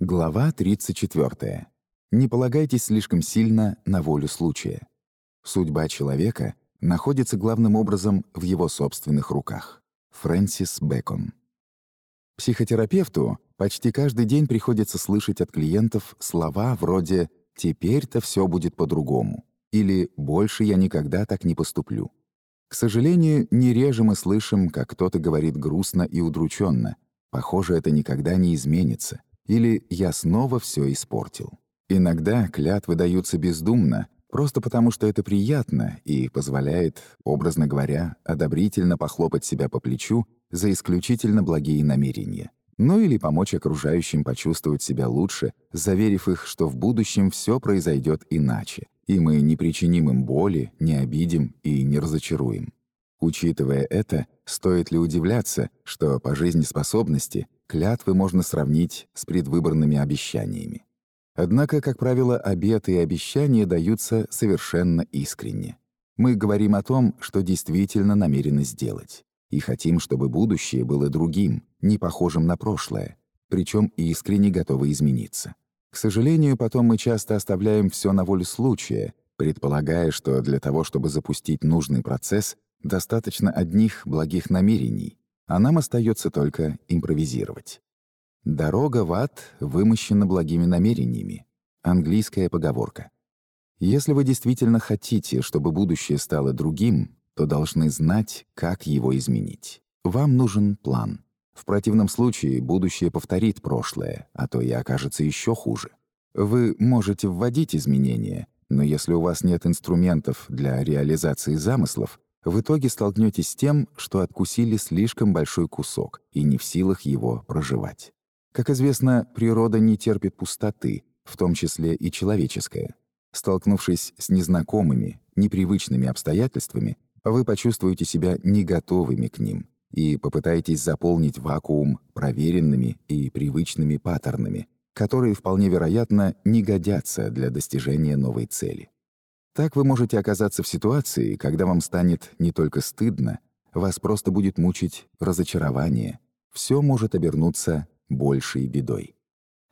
Глава 34. Не полагайтесь слишком сильно на волю случая. Судьба человека находится главным образом в его собственных руках. Фрэнсис Бэкон. Психотерапевту почти каждый день приходится слышать от клиентов слова вроде «теперь-то все будет по-другому» или «больше я никогда так не поступлю». К сожалению, не реже мы слышим, как кто-то говорит грустно и удрученно. Похоже, это никогда не изменится или «я снова все испортил». Иногда клятвы даются бездумно, просто потому что это приятно и позволяет, образно говоря, одобрительно похлопать себя по плечу за исключительно благие намерения. Ну или помочь окружающим почувствовать себя лучше, заверив их, что в будущем все произойдет иначе, и мы не причиним им боли, не обидим и не разочаруем. Учитывая это, стоит ли удивляться, что по жизнеспособности клятвы можно сравнить с предвыборными обещаниями. Однако, как правило, обеты и обещания даются совершенно искренне. Мы говорим о том, что действительно намерены сделать. И хотим, чтобы будущее было другим, не похожим на прошлое, причем искренне готовы измениться. К сожалению, потом мы часто оставляем все на волю случая, предполагая, что для того, чтобы запустить нужный процесс, достаточно одних благих намерений, а нам остается только импровизировать. «Дорога в ад вымощена благими намерениями» — английская поговорка. Если вы действительно хотите, чтобы будущее стало другим, то должны знать, как его изменить. Вам нужен план. В противном случае будущее повторит прошлое, а то и окажется еще хуже. Вы можете вводить изменения, но если у вас нет инструментов для реализации замыслов, в итоге столкнетесь с тем, что откусили слишком большой кусок и не в силах его проживать. Как известно, природа не терпит пустоты, в том числе и человеческая. Столкнувшись с незнакомыми, непривычными обстоятельствами, вы почувствуете себя не готовыми к ним и попытаетесь заполнить вакуум проверенными и привычными паттернами, которые вполне вероятно не годятся для достижения новой цели. Так вы можете оказаться в ситуации, когда вам станет не только стыдно, вас просто будет мучить разочарование. Все может обернуться большей бедой.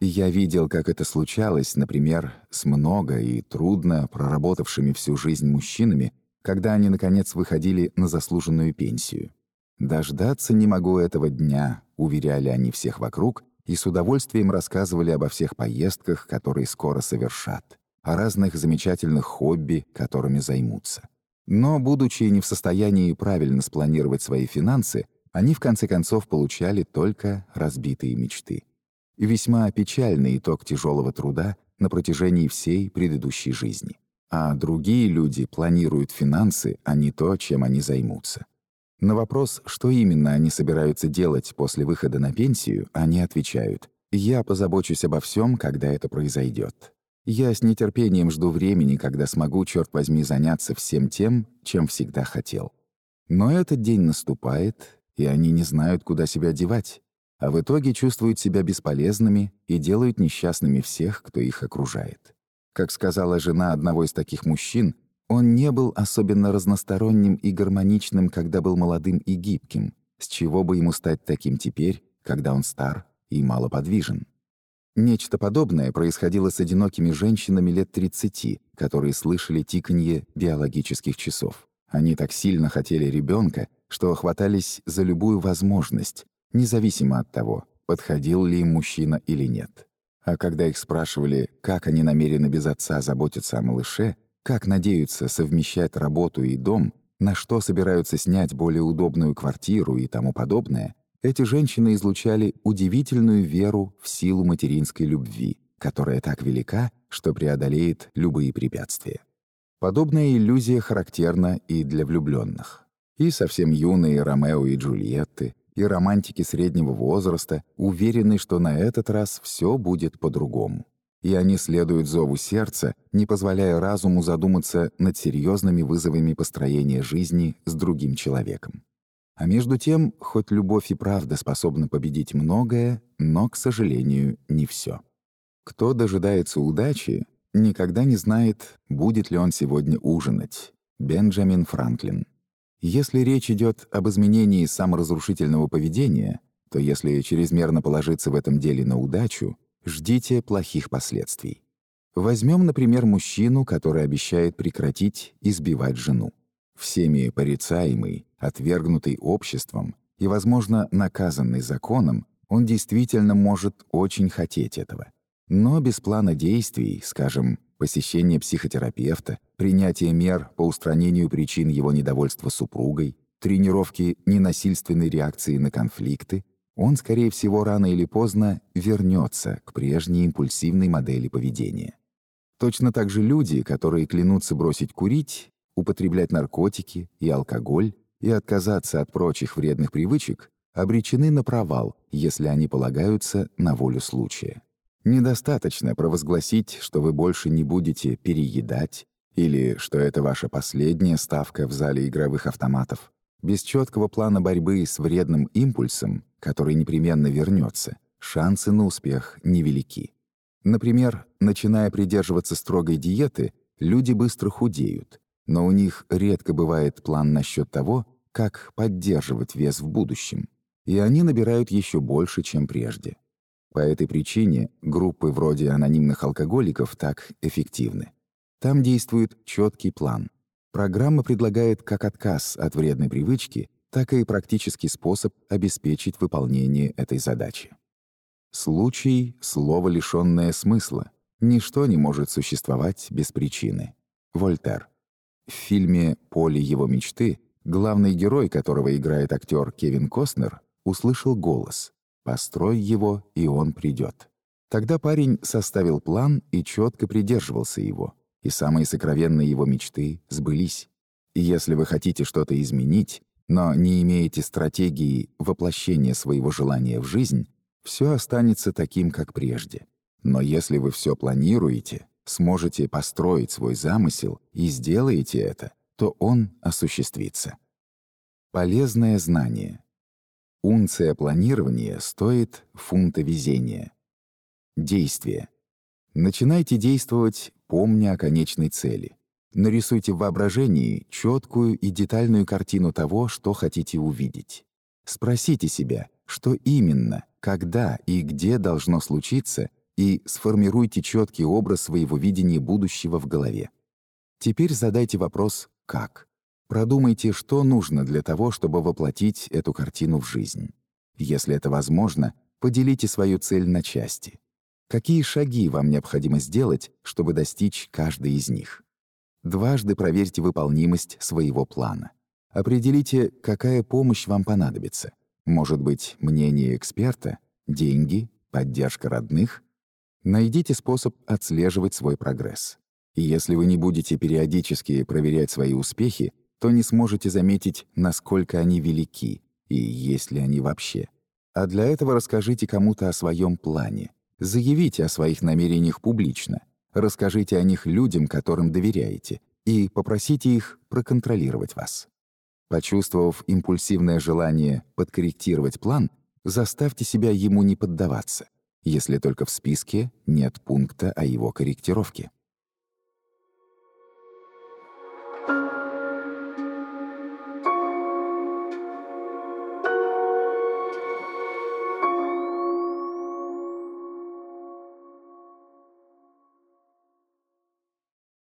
Я видел, как это случалось, например, с много и трудно проработавшими всю жизнь мужчинами, когда они, наконец, выходили на заслуженную пенсию. «Дождаться не могу этого дня», — уверяли они всех вокруг, и с удовольствием рассказывали обо всех поездках, которые скоро совершат о разных замечательных хобби, которыми займутся. Но, будучи не в состоянии правильно спланировать свои финансы, они в конце концов получали только разбитые мечты. И весьма печальный итог тяжелого труда на протяжении всей предыдущей жизни. А другие люди планируют финансы, а не то, чем они займутся. На вопрос, что именно они собираются делать после выхода на пенсию, они отвечают «Я позабочусь обо всем, когда это произойдет. Я с нетерпением жду времени, когда смогу, черт возьми, заняться всем тем, чем всегда хотел. Но этот день наступает, и они не знают, куда себя девать, а в итоге чувствуют себя бесполезными и делают несчастными всех, кто их окружает. Как сказала жена одного из таких мужчин, он не был особенно разносторонним и гармоничным, когда был молодым и гибким, с чего бы ему стать таким теперь, когда он стар и малоподвижен. Нечто подобное происходило с одинокими женщинами лет 30, которые слышали тиканье биологических часов. Они так сильно хотели ребенка, что хватались за любую возможность, независимо от того, подходил ли им мужчина или нет. А когда их спрашивали, как они намерены без отца заботиться о малыше, как надеются совмещать работу и дом, на что собираются снять более удобную квартиру и тому подобное, эти женщины излучали удивительную веру в силу материнской любви, которая так велика, что преодолеет любые препятствия. Подобная иллюзия характерна и для влюбленных. И совсем юные Ромео и Джульетты, и романтики среднего возраста уверены, что на этот раз все будет по-другому. И они следуют зову сердца, не позволяя разуму задуматься над серьезными вызовами построения жизни с другим человеком. А между тем, хоть любовь и правда способны победить многое, но, к сожалению, не все. Кто дожидается удачи, никогда не знает, будет ли он сегодня ужинать. Бенджамин Франклин. Если речь идет об изменении саморазрушительного поведения, то если чрезмерно положиться в этом деле на удачу, ждите плохих последствий. Возьмем, например, мужчину, который обещает прекратить избивать жену. Всеми порицаемый, отвергнутый обществом и, возможно, наказанный законом, он действительно может очень хотеть этого. Но без плана действий, скажем, посещения психотерапевта, принятия мер по устранению причин его недовольства супругой, тренировки ненасильственной реакции на конфликты, он, скорее всего, рано или поздно вернется к прежней импульсивной модели поведения. Точно так же люди, которые клянутся бросить курить, употреблять наркотики и алкоголь и отказаться от прочих вредных привычек, обречены на провал, если они полагаются на волю случая. Недостаточно провозгласить, что вы больше не будете переедать или что это ваша последняя ставка в зале игровых автоматов. Без четкого плана борьбы с вредным импульсом, который непременно вернется, шансы на успех невелики. Например, начиная придерживаться строгой диеты, люди быстро худеют, но у них редко бывает план насчет того, как поддерживать вес в будущем, и они набирают еще больше, чем прежде. По этой причине группы вроде анонимных алкоголиков так эффективны. Там действует четкий план. Программа предлагает как отказ от вредной привычки, так и практический способ обеспечить выполнение этой задачи. Случай — слово, лишённое смысла. Ничто не может существовать без причины. Вольтер. В фильме «Поле его мечты» главный герой, которого играет актер Кевин Костнер, услышал голос «Построй его, и он придет». Тогда парень составил план и четко придерживался его, и самые сокровенные его мечты сбылись. И если вы хотите что-то изменить, но не имеете стратегии воплощения своего желания в жизнь, все останется таким, как прежде. Но если вы все планируете, сможете построить свой замысел и сделаете это, то он осуществится. Полезное знание. Унция планирования стоит фунта везения. Действие. Начинайте действовать, помня о конечной цели. Нарисуйте в воображении четкую и детальную картину того, что хотите увидеть. Спросите себя, что именно, когда и где должно случиться, и сформируйте четкий образ своего видения будущего в голове. Теперь задайте вопрос «как?». Продумайте, что нужно для того, чтобы воплотить эту картину в жизнь. Если это возможно, поделите свою цель на части. Какие шаги вам необходимо сделать, чтобы достичь каждой из них? Дважды проверьте выполнимость своего плана. Определите, какая помощь вам понадобится — может быть, мнение эксперта, деньги, поддержка родных? Найдите способ отслеживать свой прогресс. И если вы не будете периодически проверять свои успехи, то не сможете заметить, насколько они велики и есть ли они вообще. А для этого расскажите кому-то о своем плане. Заявите о своих намерениях публично. Расскажите о них людям, которым доверяете, и попросите их проконтролировать вас. Почувствовав импульсивное желание подкорректировать план, заставьте себя ему не поддаваться, если только в списке нет пункта о его корректировке.